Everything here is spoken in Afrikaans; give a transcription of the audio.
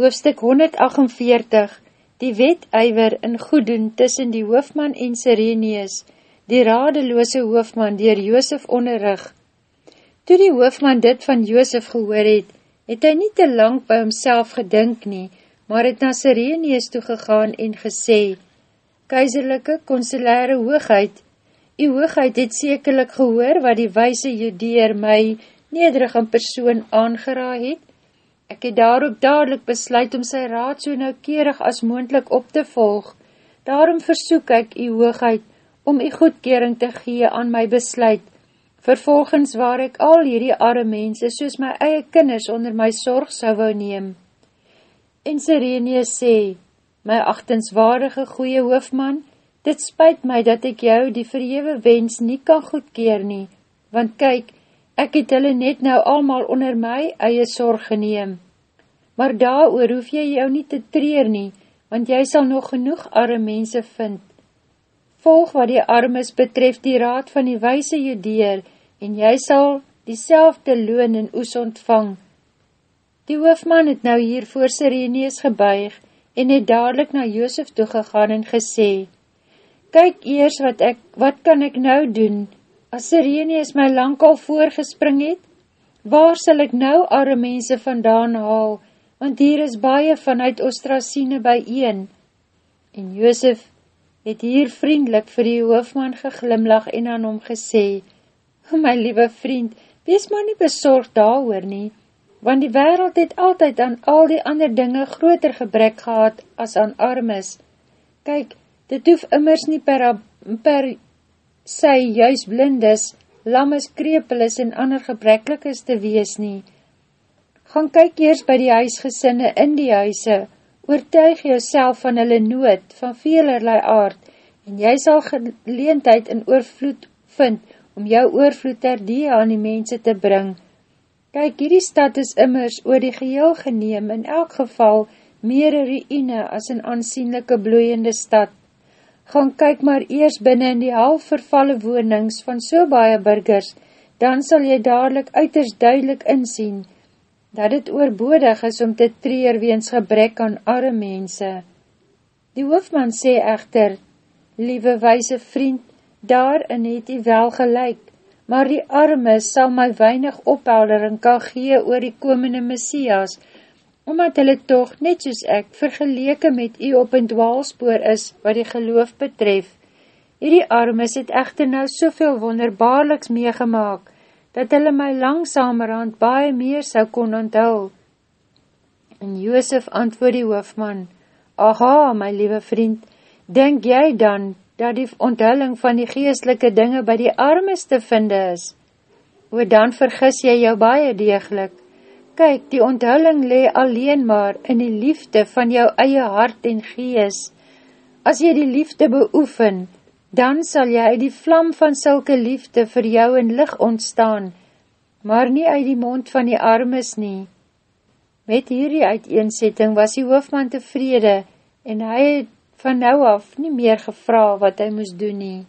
Hoofstuk 148 Die wetuiver in goeddoen tussen die hoofman en Sireneus, die radeloose hoofman dier Joosef onderrig. Toe die hoofman dit van Joosef gehoor het, het hy nie te lang by homself gedink nie, maar het na Sireneus toegegaan en gesê, Keizerlijke consulare hoogheid, die hoogheid het sekerlik gehoor wat die wijse judeer my nederig in persoon aangera het, Ek het daarop dadelijk besluit om sy raad so naukeerig as moendlik op te volg. Daarom versoek ek die hoogheid om die goedkering te gee aan my besluit. Vervolgens waar ek al hierdie arme mense soos my eie kinders onder my sorg sou wou neem. En Sireneus sê, my achtenswaardige goeie hoofman, dit spijt my dat ek jou die verhewe wens nie kan goedkeer nie, want kyk, ek het hulle net nou almal onder my eie sorg geneem. Maar daar oor hoef jy jou nie te treer nie, want jy sal nog genoeg arme mense vind. Volg wat die armes betref die raad van die wijse judeer, en jy sal die loon en oes ontvang. Die hoofman het nou hier voor Sireneus gebuig, en het dadelijk na Joosef toegegaan en gesê, Kyk eers wat ek, wat kan ek nou doen, As Sireneus my lang al voorgespring het, waar sal ek nou arme mense vandaan haal, want hier is baie vanuit Ostrasine by een. En Joosef het hier vriendelik vir die hoofman geglimlag en aan hom gesê, My liewe vriend, wees maar nie bezorgd daar oor nie, want die wereld het altyd aan al die ander dinge groter gebrek gehad as aan armes. Kyk, dit hoef immers nie per, per sy juist blindes, lammes, krepelis en ander gebreklikes te wees nie. Gaan kyk eers by die huisgesinne in die huise, oortuig jouself van hulle nood, van velerlei aard, en jy sal geleentheid in oorvloed vind, om jou oorvloed ter die aan die mense te bring. Kyk, hierdie stad is immers oor die geheel geneem, in elk geval meer ruïne as een aansienlijke bloeiende stad gaan kyk maar eers binnen in die half vervalle wonings van so baie burgers, dan sal jy dadelijk uiters duidelik insien, dat het oorbodig is om te treer weens gebrek aan arme mense. Die hoofman sê echter, Liewe wijse vriend, daarin het hy wel gelijk, maar die arme sal my weinig opheldering kan gee oor die komende Messias, omdat hulle toch, net soos ek, vergeleke met u op een dwaalspoor is, wat die geloof betref. Hierdie armes het echter nou soveel wonderbaarliks meegemaak, dat hulle my langsamerhand baie meer sou kon onthul. En Joosef antwoord die hoofman, Aha, my liewe vriend, denk jy dan, dat die onthulling van die geestelike dinge by die armes te vinde is? O, dan vergis jy jou baie degelijk, kyk, die onthulling le alleen maar in die liefde van jou eie hart en gees. As jy die liefde beoefen, dan sal jy uit die vlam van sulke liefde vir jou in lig ontstaan, maar nie uit die mond van die armes nie. Met hierdie uiteensetting was die hoofman tevrede en hy het van nou af nie meer gevra wat hy moes doen nie.